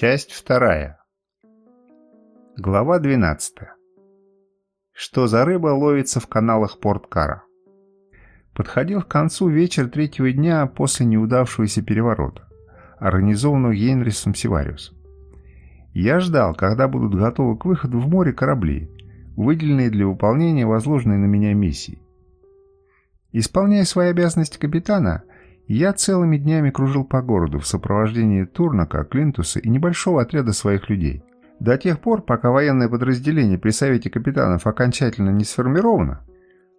Часть вторая. Глава 12. Что за рыба ловится в каналах Порт-Кара? Подходил к концу вечер третьего дня после неудавшегося переворота, организованного Генрисом Сивариусом. Я ждал, когда будут готовы к выходу в море корабли, выделенные для выполнения возложенной на меня миссии. Исполняя свои обязанности капитана, я целыми днями кружил по городу в сопровождении Турнака, Клинтуса и небольшого отряда своих людей. До тех пор, пока военное подразделение при Совете капитанов окончательно не сформировано,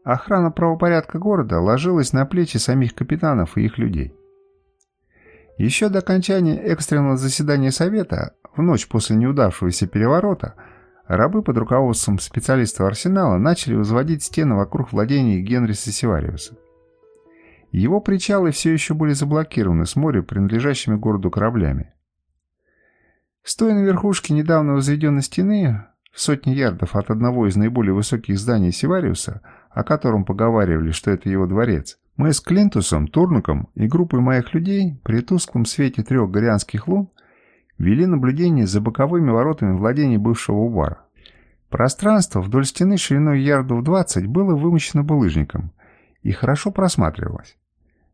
охрана правопорядка города ложилась на плечи самих капитанов и их людей. Еще до окончания экстренного заседания Совета, в ночь после неудавшегося переворота, рабы под руководством специалистов арсенала начали возводить стены вокруг владений Генриса Севариуса. Его причалы все еще были заблокированы с моря принадлежащими городу кораблями. Стоя на верхушке недавно возведенной стены, в сотни ярдов от одного из наиболее высоких зданий Севариуса, о котором поговаривали, что это его дворец, мы с Клинтусом, Турнуком и группой моих людей при тусклом свете трех горианских лун вели наблюдение за боковыми воротами владений бывшего Убара. Пространство вдоль стены шириной ярдов 20 было вымощено булыжником и хорошо просматривалось.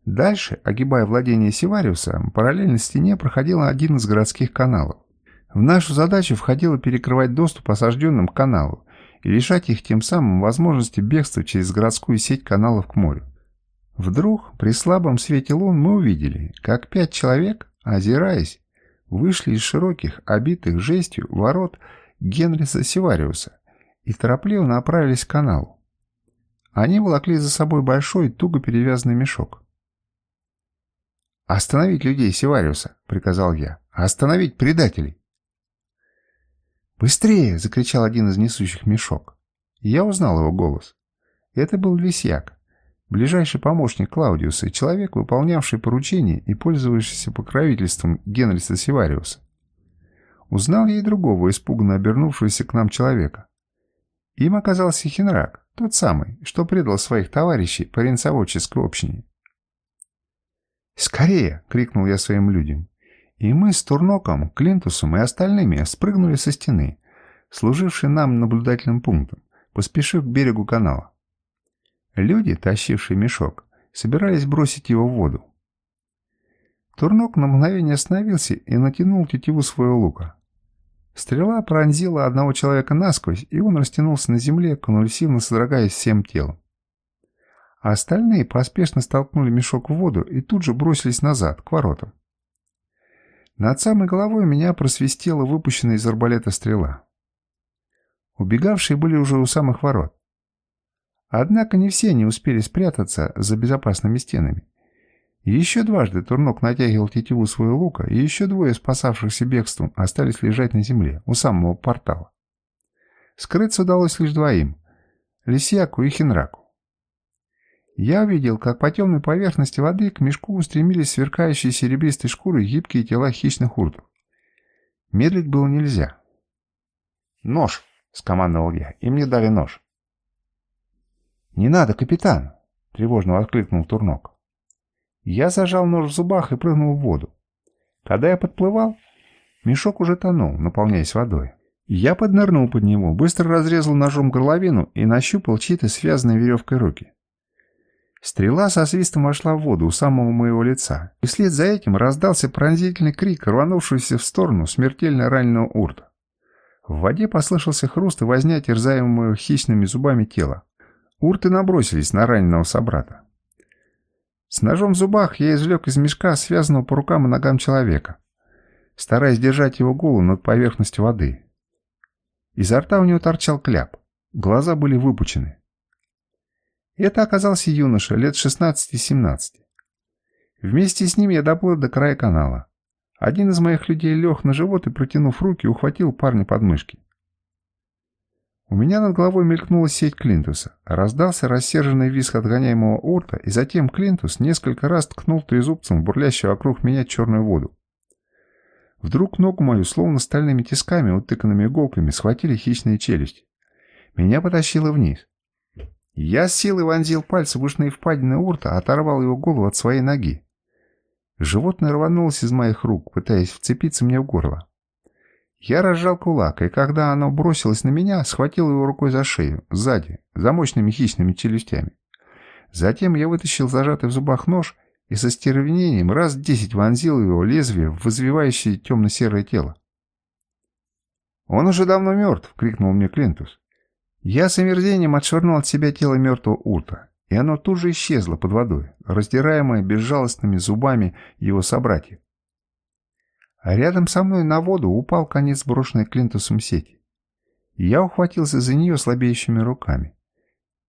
Дальше, огибая владение Севариуса, параллельно стене проходил один из городских каналов. В нашу задачу входило перекрывать доступ осажденным к каналу и лишать их тем самым возможности бегства через городскую сеть каналов к морю. Вдруг, при слабом свете лун, мы увидели, как пять человек, озираясь, вышли из широких, обитых жестью ворот Генриса Севариуса и торопливо направились к каналу. Они волокли за собой большой, туго перевязанный мешок. «Остановить людей Севариуса!» — приказал я. «Остановить предателей!» «Быстрее!» — закричал один из несущих мешок. Я узнал его голос. Это был Лисьяк, ближайший помощник Клаудиуса человек, выполнявший поручения и пользовавшийся покровительством Генриса Севариуса. Узнал я и другого, испуганно обернувшегося к нам человека. Им оказался Хенрак, тот самый, что предал своих товарищей по ренцоводческой общине. «Скорее!» — крикнул я своим людям. И мы с Турноком, Клинтусом и остальными спрыгнули со стены, служившей нам наблюдательным пунктом, поспешив к берегу канала. Люди, тащившие мешок, собирались бросить его в воду. Турнок на мгновение остановился и натянул тетиву своего лука. Стрела пронзила одного человека насквозь, и он растянулся на земле, конвульсивно содрогаясь всем телом а остальные поспешно столкнули мешок в воду и тут же бросились назад, к воротам. Над самой головой меня просвистела выпущенная из арбалета стрела. Убегавшие были уже у самых ворот. Однако не все не успели спрятаться за безопасными стенами. Еще дважды Турнок натягивал тетиву своего лука, и еще двое спасавшихся бегством остались лежать на земле, у самого портала. Скрыться удалось лишь двоим — Лисьяку и Хинраку. Я увидел, как по темной поверхности воды к мешку устремились сверкающие серебристой шкурой гибкие тела хищных уртов. Медлить было нельзя. «Нож!» — скомандовал я, и мне дали нож. «Не надо, капитан!» — тревожно воскликнул Турнок. Я зажал нож в зубах и прыгнул в воду. Когда я подплывал, мешок уже тонул, наполняясь водой. Я поднырнул под него, быстро разрезал ножом горловину и нащупал чьи-то связанные веревкой руки. Стрела со свистом вошла в воду у самого моего лица, и вслед за этим раздался пронзительный крик, рванувшийся в сторону смертельно раненого урта. В воде послышался хруст и возня терзаемого хищными зубами тела. Урты набросились на раненого собрата. С ножом в зубах я извлек из мешка связанного по рукам и ногам человека, стараясь держать его голову над поверхностью воды. Изо рта у него торчал кляп, глаза были выпучены. Это оказался юноша, лет 16-17. Вместе с ним я доплыл до края канала. Один из моих людей лег на живот и, протянув руки, ухватил парня под мышки. У меня над головой мелькнула сеть Клинтуса. Раздался рассерженный визг отгоняемого орта, и затем Клинтус несколько раз ткнул трезубцем в бурлящую вокруг меня черную воду. Вдруг ногу мою, словно стальными тисками, утыканными иголками, схватили хищные челюсти. Меня потащило вниз. Я с силой вонзил пальцы в ушные впадины урта, оторвал его голову от своей ноги. Животное рванулось из моих рук, пытаясь вцепиться мне в горло. Я разжал кулак, и когда оно бросилось на меня, схватил его рукой за шею, сзади, за мощными хищными челюстями. Затем я вытащил зажатый в зубах нож и со стервенением раз десять вонзил его лезвие в возвивающее темно-серое тело. «Он уже давно мертв!» — крикнул мне Клинтус. Я с омерзением отшвырнул от себя тело мертвого урта, и оно тут же исчезло под водой, раздираемое безжалостными зубами его собратьев. А рядом со мной на воду упал конец брошенной Клинтусом сети. Я ухватился за нее слабеющими руками.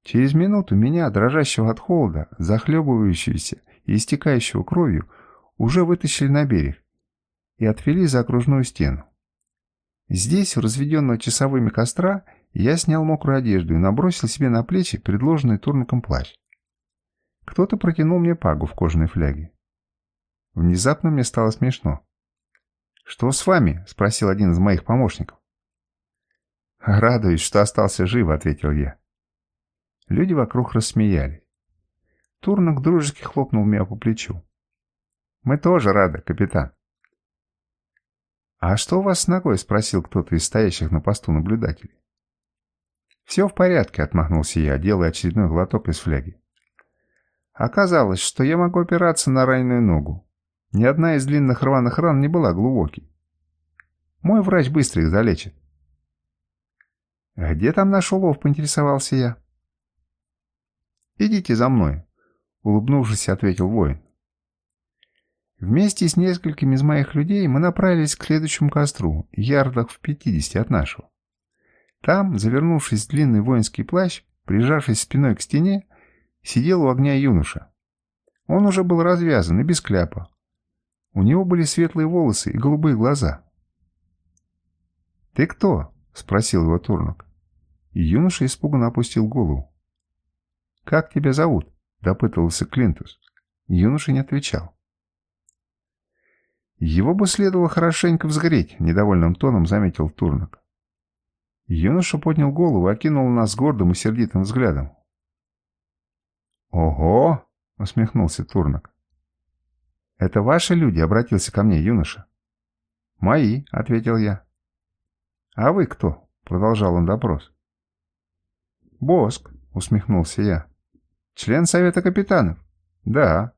Через минуту меня, дрожащего от холода, захлебывающегося и истекающего кровью, уже вытащили на берег и отвели за окружную стену. Здесь, в разведенного часовыми костра, я снял мокрую одежду и набросил себе на плечи предложенный турником плащ. Кто-то протянул мне пагу в кожаной фляге. Внезапно мне стало смешно. «Что с вами?» — спросил один из моих помощников. «Радуюсь, что остался жив», — ответил я. Люди вокруг рассмеялись. Турнок дружески хлопнул меня по плечу. «Мы тоже рады, капитан». «А что у вас с ногой?» — спросил кто-то из стоящих на посту наблюдателей. «Все в порядке», — отмахнулся я, делая очередной глоток из фляги. Оказалось, что я могу опираться на раненую ногу. Ни одна из длинных рваных ран не была глубокой. Мой врач быстро их залечит. «Где там наш улов?» — поинтересовался я. «Идите за мной», — улыбнувшись, ответил воин. Вместе с несколькими из моих людей мы направились к следующему костру, ярдах в пятидесяти от нашего. Там, завернувшись в длинный воинский плащ, прижавшись спиной к стене, сидел у огня юноша. Он уже был развязан и без кляпа. У него были светлые волосы и голубые глаза. «Ты кто?» — спросил его Турнок. И юноша испуганно опустил голову. «Как тебя зовут?» — допытывался Клинтус. Юноша не отвечал. «Его бы следовало хорошенько взгреть», — недовольным тоном заметил Турнок. Юноша поднял голову и окинул нас гордым и сердитым взглядом. «Ого!» — усмехнулся Турнок. «Это ваши люди?» — обратился ко мне юноша. «Мои», — ответил я. «А вы кто?» — продолжал он допрос. «Боск», — усмехнулся я. «Член Совета Капитанов?» «Да».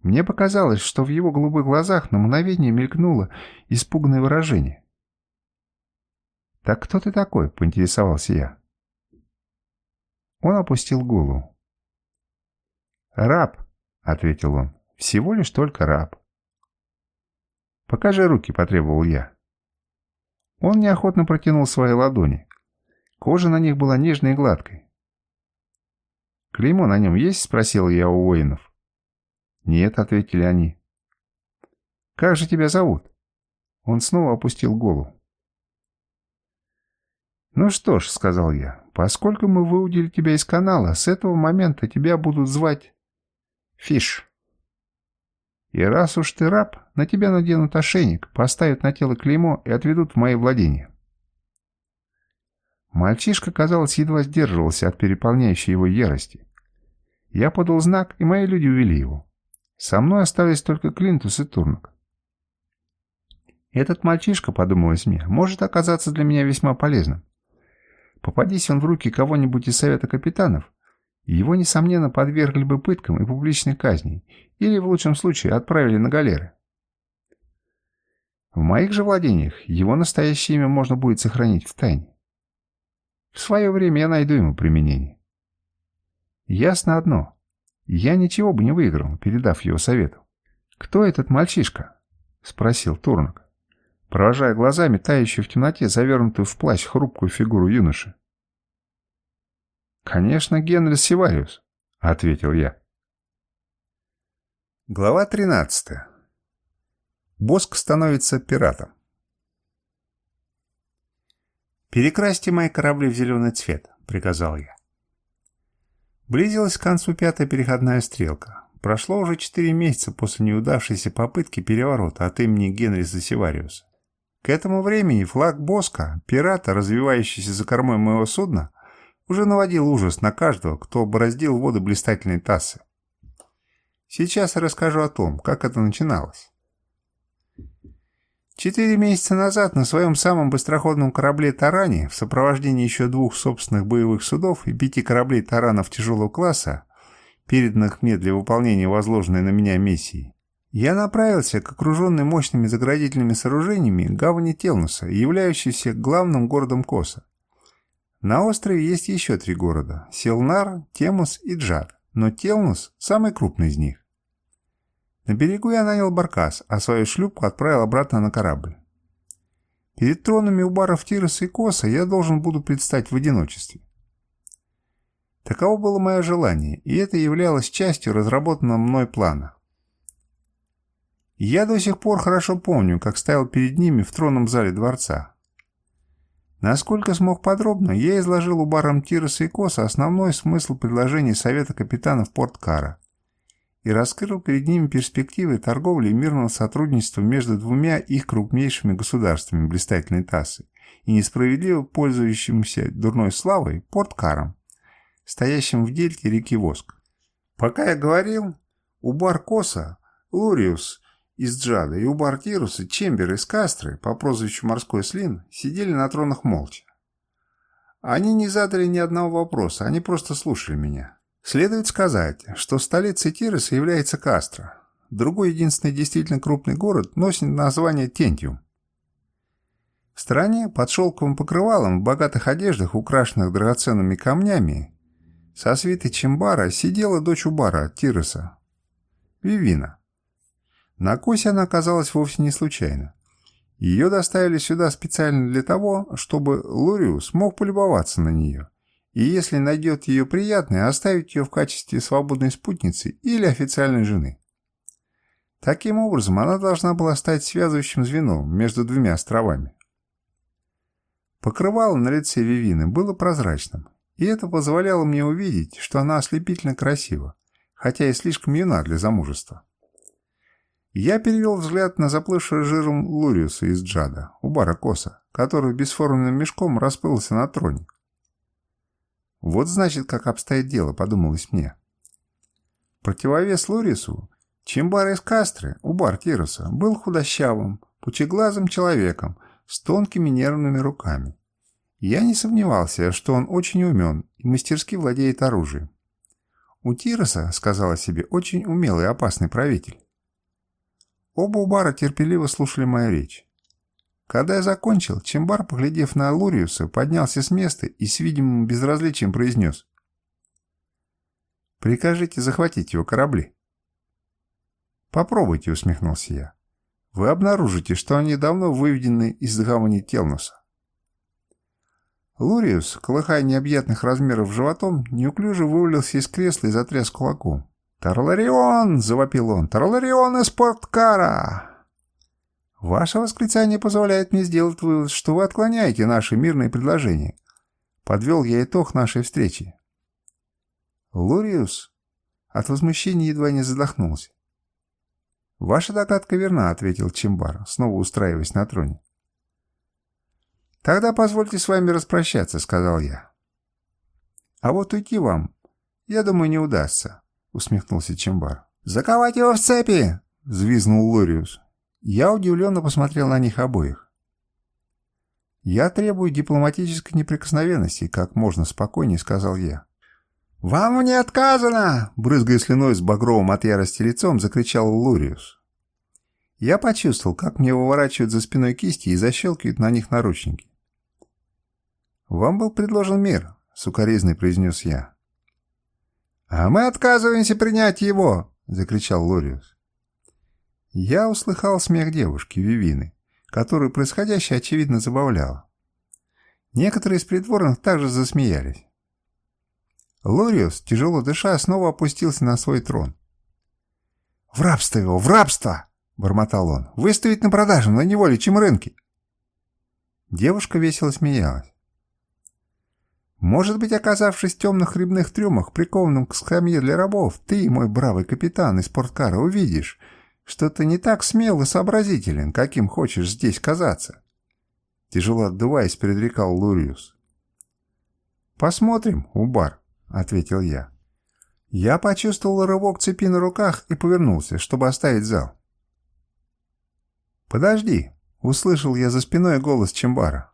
Мне показалось, что в его голубых глазах на мгновение мелькнуло испуганное выражение. «Так кто ты такой?» — поинтересовался я. Он опустил голову. «Раб», — ответил он, — «всего лишь только раб». «Покажи руки», — потребовал я. Он неохотно протянул свои ладони. Кожа на них была нежной и гладкой. «Клеймо на нем есть?» — спросил я у воинов. «Нет», — ответили они. «Как же тебя зовут?» Он снова опустил голову. «Ну что ж», — сказал я, — «поскольку мы выудили тебя из канала, с этого момента тебя будут звать Фиш. И раз уж ты раб, на тебя наденут ошейник, поставят на тело клеймо и отведут в мои владения». Мальчишка, казалось, едва сдерживался от переполняющей его ярости. Я подал знак, и мои люди увели его. Со мной остались только Клинтус и Турнок. Этот мальчишка, подумалось мне, может оказаться для меня весьма полезным. Попадись он в руки кого-нибудь из Совета Капитанов, его, несомненно, подвергли бы пыткам и публичной казни, или, в лучшем случае, отправили на галеры. В моих же владениях его настоящее имя можно будет сохранить в тайне. В свое время я найду ему применение. Ясно одно. Я ничего бы не выиграл, передав его совету. «Кто этот мальчишка?» — спросил Турнок, провожая глазами тающую в темноте, завернутую в плащ хрупкую фигуру юноши. «Конечно, Генри Сивариус», — ответил я. Глава 13. Боск становится пиратом. «Перекрасьте мои корабли в зеленый цвет», — приказал я. Близилась к концу пятая переходная стрелка. Прошло уже четыре месяца после неудавшейся попытки переворота от имени Генриса Севариуса. К этому времени флаг Боска, пирата, развивающийся за кормой моего судна, уже наводил ужас на каждого, кто бороздил воды блистательной тассы. Сейчас я расскажу о том, как это начиналось. Четыре месяца назад на своем самом быстроходном корабле «Таране» в сопровождении еще двух собственных боевых судов и пяти кораблей «Таранов» тяжелого класса, переданных мне для выполнения возложенной на меня миссии, я направился к окруженной мощными заградительными сооружениями гавани Телнуса, являющейся главным городом Коса. На острове есть еще три города – Селнар, Темус и Джад, но Телнус – самый крупный из них. На берегу я нанял баркас, а свою шлюпку отправил обратно на корабль. Перед тронами у баров Тироса и Коса я должен буду предстать в одиночестве. Таково было мое желание, и это являлось частью разработанного мной плана. Я до сих пор хорошо помню, как стоял перед ними в тронном зале дворца. Насколько смог подробно, я изложил у барам Тироса и Коса основной смысл предложений Совета капитанов Порткара и раскрыл перед ними перспективы торговли и мирного сотрудничества между двумя их крупнейшими государствами блистательной Тасы и несправедливо пользующимся дурной славой Порткаром, стоящим в дельте реки Воск. Пока я говорил, Убар Коса, Луриус из Джада и Убар Тируса, Чембер из Кастры по прозвищу Морской Слин сидели на тронах молча. Они не задали ни одного вопроса, они просто слушали меня. Следует сказать, что столицей Тироса является Кастро. Другой единственный действительно крупный город носит название Тентиум. В стране под шелковым покрывалом в богатых одеждах, украшенных драгоценными камнями, со свитой Чимбара сидела дочь Убара, Тироса, Вивина. На Косе она оказалась вовсе не случайно. Ее доставили сюда специально для того, чтобы Луриус мог полюбоваться на нее и если найдет ее приятной, оставить ее в качестве свободной спутницы или официальной жены. Таким образом, она должна была стать связывающим звеном между двумя островами. Покрывало на лице Вивины было прозрачным, и это позволяло мне увидеть, что она ослепительно красива, хотя и слишком юна для замужества. Я перевел взгляд на заплывшего жиром Луриуса из Джада, у бара Коса, который бесформенным мешком расплылся на троне. Вот значит, как обстоит дело, подумалось мне. Противовес Лорису, Чимбар из Кастры, Убар Тируса, был худощавым, пучеглазым человеком с тонкими нервными руками. Я не сомневался, что он очень умен и мастерски владеет оружием. У Тироса, сказала себе, очень умелый и опасный правитель. Оба Убара терпеливо слушали мою речь. Когда я закончил, Чембар, поглядев на Луриуса, поднялся с места и с видимым безразличием произнес. «Прикажите захватить его корабли». «Попробуйте», — усмехнулся я. «Вы обнаружите, что они давно выведены из гавани Телнуса». Луриус, колыхая необъятных размеров животом, неуклюже вывалился из кресла и затряс кулаком. «Тарларион!» — завопил он. «Тарларион из порткара!» Ваше восклицание позволяет мне сделать вывод, что вы отклоняете наши мирные предложения. Подвел я итог нашей встречи. Лориус от возмущения едва не задохнулся. «Ваша догадка верна», — ответил Чимбар, снова устраиваясь на троне. «Тогда позвольте с вами распрощаться», — сказал я. «А вот уйти вам, я думаю, не удастся», — усмехнулся Чимбар. «Заковать его в цепи!» — взвизнул Лориус. Я удивленно посмотрел на них обоих. «Я требую дипломатической неприкосновенности», — как можно спокойнее сказал я. «Вам не отказано!» — брызгая слюной с багровым от ярости лицом, закричал Луриус. Я почувствовал, как мне выворачивают за спиной кисти и защелкивают на них наручники. «Вам был предложен мир», — сукоризный произнес я. «А мы отказываемся принять его!» — закричал Лориус. Я услыхал смех девушки, Вивины, которую происходящее очевидно забавляло. Некоторые из придворных также засмеялись. Лориус, тяжело дыша, снова опустился на свой трон. «В рабство его! В рабство!» — бормотал он. «Выставить на продажу на неволичьем рынке!» Девушка весело смеялась. «Может быть, оказавшись в темных рыбных трюмах, прикованным к скамье для рабов, ты, мой бравый капитан из спорткара, увидишь, что ты не так смел и сообразителен, каким хочешь здесь казаться. Тяжело отдуваясь, предрекал Луриус. «Посмотрим, Убар», — ответил я. Я почувствовал рывок цепи на руках и повернулся, чтобы оставить зал. «Подожди», — Услышал я за спиной голос Чембара.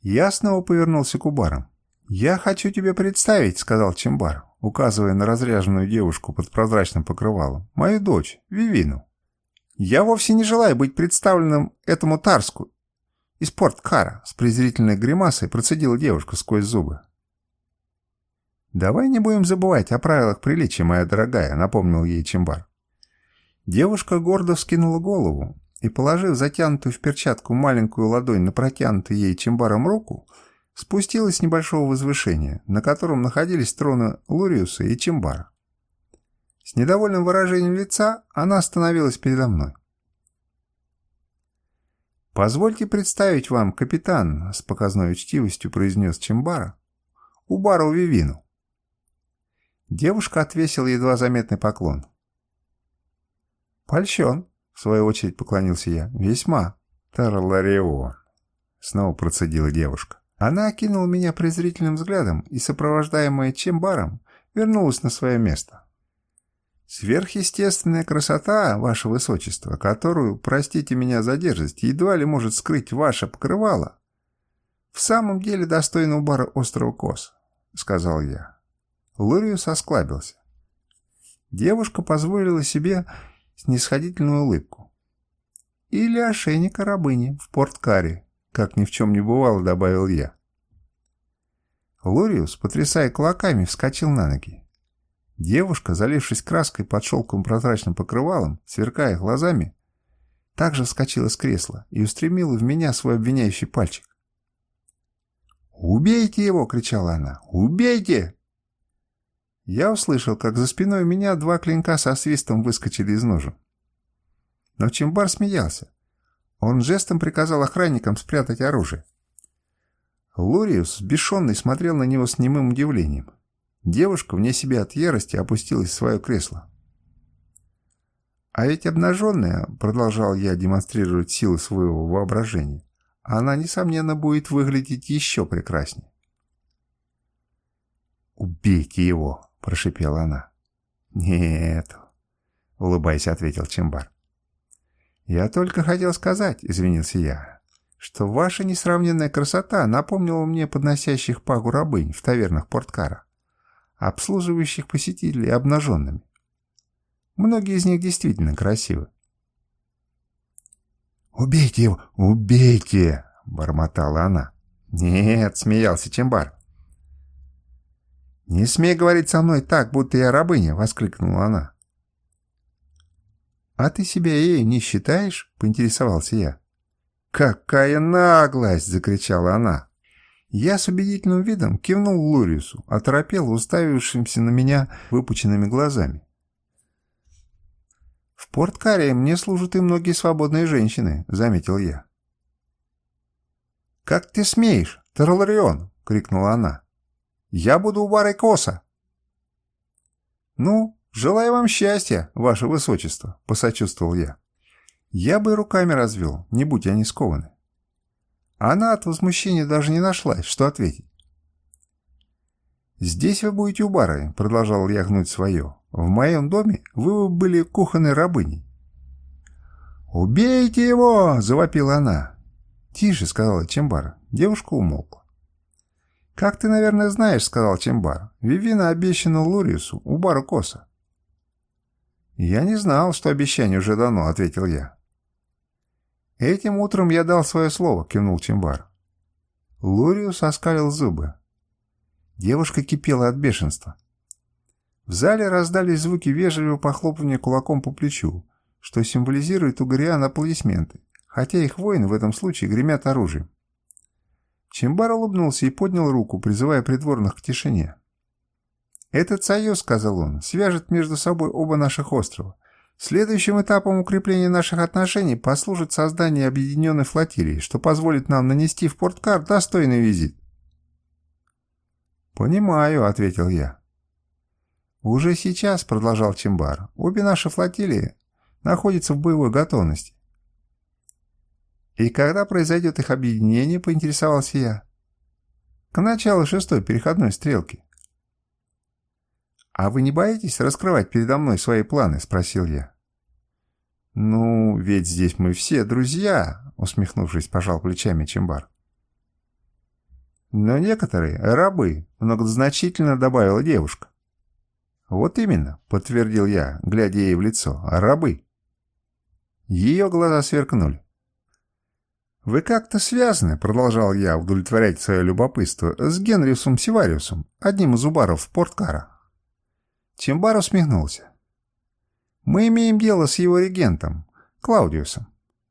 Я снова повернулся к Убарам. «Я хочу тебе представить», — сказал Чембар, указывая на разряженную девушку под прозрачным покрывалом. «Мою дочь, Вивину. Я вовсе не желаю быть представленным этому Тарску из порткара», — с презрительной гримасой процедила девушка сквозь зубы. «Давай не будем забывать о правилах приличия, моя дорогая», — напомнил ей Чембар. Девушка гордо вскинула голову и, положив затянутую в перчатку маленькую ладонь на протянутую ей Чембаром руку, спустилась с небольшого возвышения, на котором находились троны Луриуса и Чембара. С недовольным выражением лица она остановилась передо мной. «Позвольте представить вам, капитан», — с показной учтивостью произнес Чембара, — «Убару Вивину». Девушка отвесила едва заметный поклон. «Польщен», — в свою очередь поклонился я, — «весьма». «Тарларион», — снова процедила девушка. Она окинула меня презрительным взглядом и, сопровождаемая Чембаром, вернулась на свое место. «Сверхъестественная красота, ваше высочество, которую, простите меня за дерзость, едва ли может скрыть ваше покрывало, в самом деле достойна бара острова Кос», — сказал я. Луриус осклабился. Девушка позволила себе снисходительную улыбку. «Или ошейника рабыни в порткаре», как ни в чем не бывало, добавил я. Лориус, потрясая кулаками, вскочил на ноги. Девушка, залившись краской под шелковым прозрачным покрывалом, сверкая глазами, также вскочила с кресла и устремила в меня свой обвиняющий пальчик. «Убейте его!» — кричала она. «Убейте!» Я услышал, как за спиной меня два клинка со свистом выскочили из ножен. Но Чембар смеялся. Он жестом приказал охранникам спрятать оружие. Лориус, бешеный, смотрел на него с немым удивлением. Девушка, вне себя от ярости, опустилась в свое кресло. «А ведь обнаженная», — продолжал я демонстрировать силы своего воображения, «она, несомненно, будет выглядеть еще прекраснее». «Убейте его!» — прошипела она. «Нет», — улыбаясь, ответил Чембар. «Я только хотел сказать», — извинился я, «что ваша несравненная красота напомнила мне подносящих пагу рабынь в тавернах Порткара, обслуживающих посетителей обнаженными. Многие из них действительно красивы». «Убейте его! Убейте!» — бормотала она. «Нет», — смеялся Чембар. «Не смей говорить со мной так, будто я рабыня!» — воскликнула она. «А ты себя ей не считаешь?» — поинтересовался я. «Какая наглость!» — закричала она. Я с убедительным видом кивнул Лориусу, оторопел уставившимся на меня выпученными глазами. «В Порт-Каре мне служат и многие свободные женщины», — заметил я. «Как ты смеешь, Тарларион!» — крикнула она. Я буду у Бары Коса. Ну, желаю вам счастья, ваше высочество, посочувствовал я. Я бы руками развел, не будь они скованы. Она от возмущения даже не нашлась, что ответить. «Здесь вы будете у бары», — продолжал я гнуть свое. «В моем доме вы были кухонной рабыней». «Убейте его!» — завопила она. «Тише», — сказала Чембара. Девушка умолкла. «Как ты, наверное, знаешь, — сказал Чембар, — Вивина обещана Луриусу у Бару Коса». «Я не знал, что обещание уже дано», — ответил я. «Этим утром я дал свое слово», — кивнул Чембар. Луриус оскалил зубы. Девушка кипела от бешенства. В зале раздались звуки вежливого похлопывания кулаком по плечу, что символизирует у Гориан аплодисменты, хотя их воины в этом случае гремят оружием. Чембар улыбнулся и поднял руку, призывая придворных к тишине. «Этот союз, — сказал он, — свяжет между собой оба наших острова. Следующим этапом укрепления наших отношений послужит создание объединенной флотилии, что позволит нам нанести в Порткар достойный визит». «Понимаю», — ответил я. «Уже сейчас, — продолжал Чембар, — обе наши флотилии находятся в боевой готовности. «И когда произойдет их объединение?» — поинтересовался я. «К началу шестой переходной стрелки». «А вы не боитесь раскрывать передо мной свои планы?» — спросил я. «Ну, ведь здесь мы все друзья», — усмехнувшись, пожал плечами Чембар. «Но некоторые — рабы», — многозначительно добавила девушка. «Вот именно», — подтвердил я, глядя ей в лицо, — «рабы». Ее глаза сверкнули. «Вы как-то связаны», — продолжал я удовлетворять свое любопытство, «с Генриусом Сивариусом, одним из убаров Порткара». Чембар усмехнулся. «Мы имеем дело с его регентом, Клаудиусом»,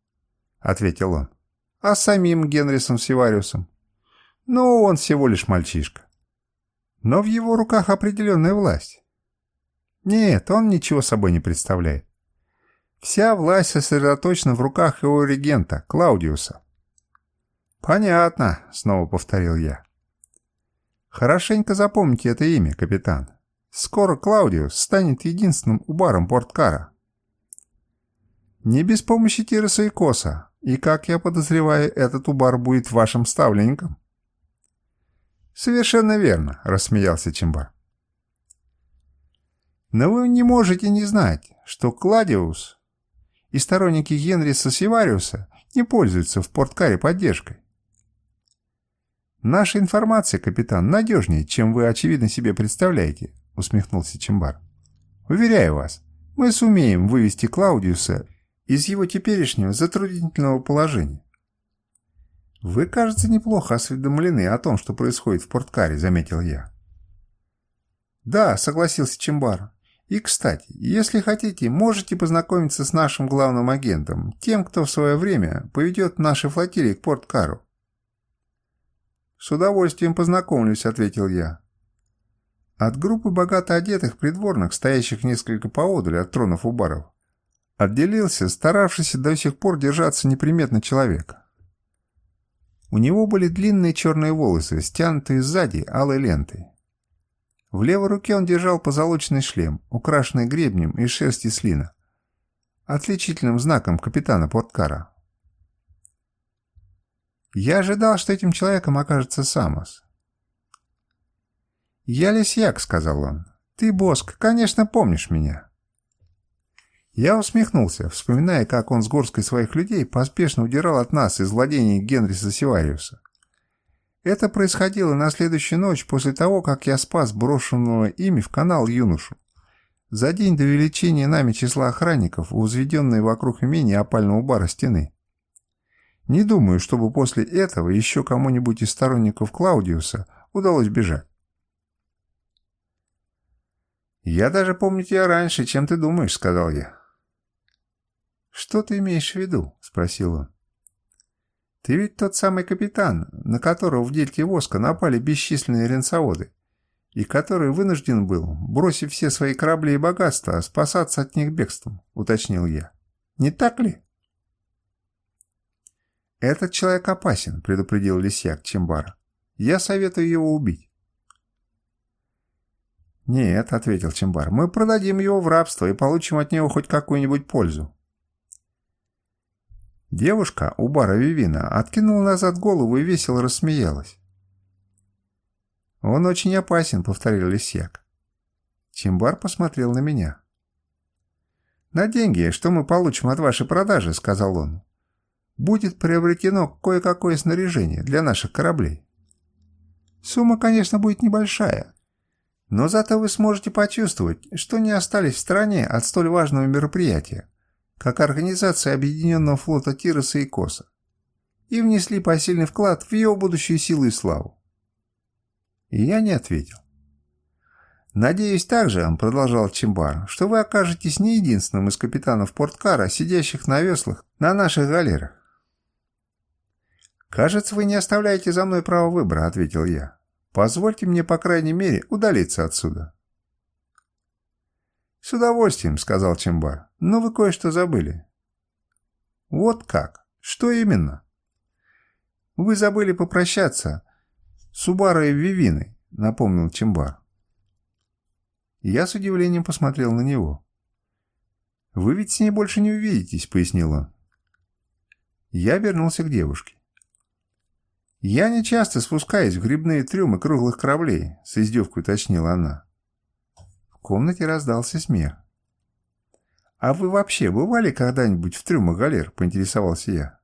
— ответил он. «А с самим Генрисом Сивариусом?» «Ну, он всего лишь мальчишка. Но в его руках определенная власть. Нет, он ничего собой не представляет. Вся власть сосредоточена в руках его регента, Клаудиуса. «Понятно», — снова повторил я. «Хорошенько запомните это имя, капитан. Скоро Клаудиус станет единственным убаром Порткара. Не без помощи Тироса и Коса, и, как я подозреваю, этот убар будет вашим ставленником». «Совершенно верно», — рассмеялся Чимбар. «Но вы не можете не знать, что Кладиус и сторонники Генриса Сивариуса не пользуются в Порткаре поддержкой. «Наша информация, капитан, надежнее, чем вы, очевидно, себе представляете», — усмехнулся Чембар. «Уверяю вас, мы сумеем вывести Клаудиуса из его теперешнего затруднительного положения». «Вы, кажется, неплохо осведомлены о том, что происходит в Порткаре», — заметил я. «Да», — согласился Чембар. «И, кстати, если хотите, можете познакомиться с нашим главным агентом, тем, кто в свое время поведет наши флотилии к Порткару. «С удовольствием познакомлюсь», — ответил я. От группы богато одетых придворных, стоящих несколько поодаль от тронов у баров, отделился старавшийся до сих пор держаться неприметно человек. У него были длинные черные волосы, стянутые сзади алой лентой. В левой руке он держал позолоченный шлем, украшенный гребнем из шерсти слина, отличительным знаком капитана Порткара. Я ожидал, что этим человеком окажется Самос. «Я Лисьяк», — сказал он. «Ты, Боск, конечно, помнишь меня». Я усмехнулся, вспоминая, как он с горской своих людей поспешно удирал от нас из владений Генриса Сивариуса. Это происходило на следующую ночь после того, как я спас брошенного ими в канал юношу. За день до увеличения нами числа охранников, возведенной вокруг имения опального бара стены. Не думаю, чтобы после этого еще кому-нибудь из сторонников Клаудиуса удалось бежать. «Я даже помню тебя раньше, чем ты думаешь», — сказал я. «Что ты имеешь в виду?» — спросил он. «Ты ведь тот самый капитан, на которого в дельте воска напали бесчисленные ренсоводы, и который вынужден был, бросив все свои корабли и богатства, спасаться от них бегством», — уточнил я. «Не так ли?» «Этот человек опасен», — предупредил лисяк Чембара. «Я советую его убить». «Нет», — ответил Чембар, — «мы продадим его в рабство и получим от него хоть какую-нибудь пользу». Девушка у бара Вивина откинула назад голову и весело рассмеялась. «Он очень опасен», — повторил Лисьяк. Чембар посмотрел на меня. «На деньги, что мы получим от вашей продажи», — сказал он будет приобретено кое-какое снаряжение для наших кораблей. Сумма, конечно, будет небольшая, но зато вы сможете почувствовать, что не остались в стране от столь важного мероприятия, как организация Объединенного флота Тироса и Коса, и внесли посильный вклад в его будущую силу и славу. И я не ответил. «Надеюсь также, — продолжал Чимбар, — что вы окажетесь не единственным из капитанов Порткара, сидящих на веслах на наших галерах. «Кажется, вы не оставляете за мной право выбора», — ответил я. «Позвольте мне, по крайней мере, удалиться отсюда». «С удовольствием», — сказал Чембар. «Но вы кое-что забыли». «Вот как? Что именно?» «Вы забыли попрощаться с Убарой Вивиной», — напомнил Чембар. Я с удивлением посмотрел на него. «Вы ведь с ней больше не увидитесь», — пояснил он. Я вернулся к девушке. «Я не часто спускаюсь в грибные трюмы круглых кораблей», — с издевкой уточнила она. В комнате раздался смех. «А вы вообще бывали когда-нибудь в трюмах галер?» — поинтересовался я.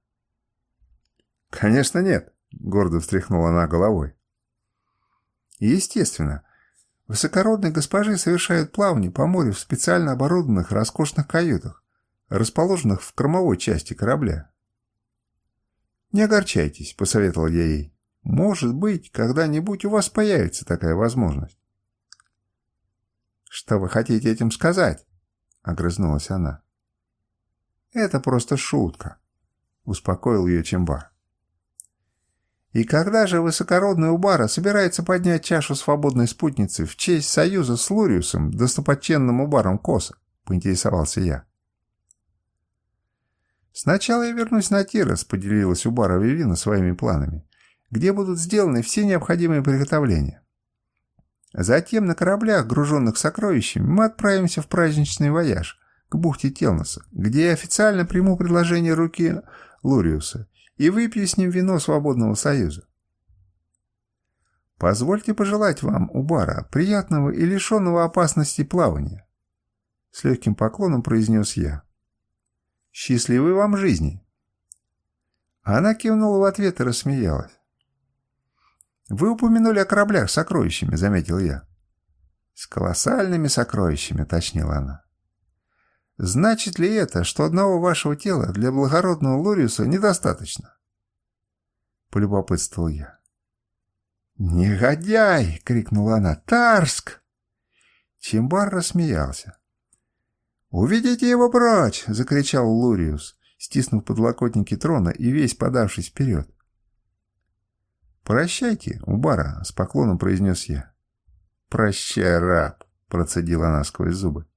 «Конечно нет», — гордо встряхнула она головой. Естественно, высокородные госпожи совершают плавание по морю в специально оборудованных роскошных каютах, расположенных в кормовой части корабля. «Не огорчайтесь», — посоветовал я ей. «Может быть, когда-нибудь у вас появится такая возможность». «Что вы хотите этим сказать?» — огрызнулась она. «Это просто шутка», — успокоил ее Чембар. «И когда же высокородный Убара собирается поднять чашу свободной спутницы в честь союза с Луриусом, достопочтенным Убаром Коса?» — поинтересовался я. «Сначала я вернусь на Тирос», — поделилась Убара Вивина своими планами, «где будут сделаны все необходимые приготовления. Затем на кораблях, груженных сокровищами, мы отправимся в праздничный вояж к бухте Телноса, где я официально приму предложение руки Луриуса и выпью с ним вино Свободного Союза. Позвольте пожелать вам, Убара, приятного и лишенного опасности плавания. С легким поклоном произнес я. Счастливой вам жизни. Она кивнула в ответ и рассмеялась. «Вы упомянули о кораблях с сокровищами», — заметил я. «С колоссальными сокровищами», — уточнила она. «Значит ли это, что одного вашего тела для благородного Лориуса недостаточно?» Полюбопытствовал я. «Негодяй!» — крикнула она. «Тарск!» Чембар рассмеялся. «Уведите его прочь!» — закричал Луриус, стиснув подлокотники трона и весь подавшись вперед. «Прощайте, Убара», — с поклоном произнес я. «Прощай, раб», — процедила она сквозь зубы.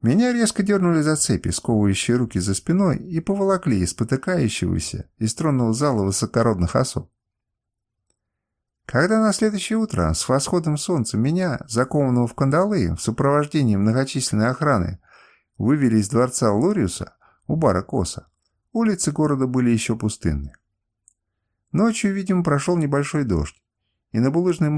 Меня резко дернули за цепи, сковывающие руки за спиной, и поволокли из потыкающегося из тронного зала высокородных особ. Когда на следующее утро с восходом солнца меня, закованного в кандалы, в сопровождении многочисленной охраны, вывели из дворца Лориуса у бара Коса, улицы города были еще пустынны. Ночью, видимо, прошел небольшой дождь, и на булыжной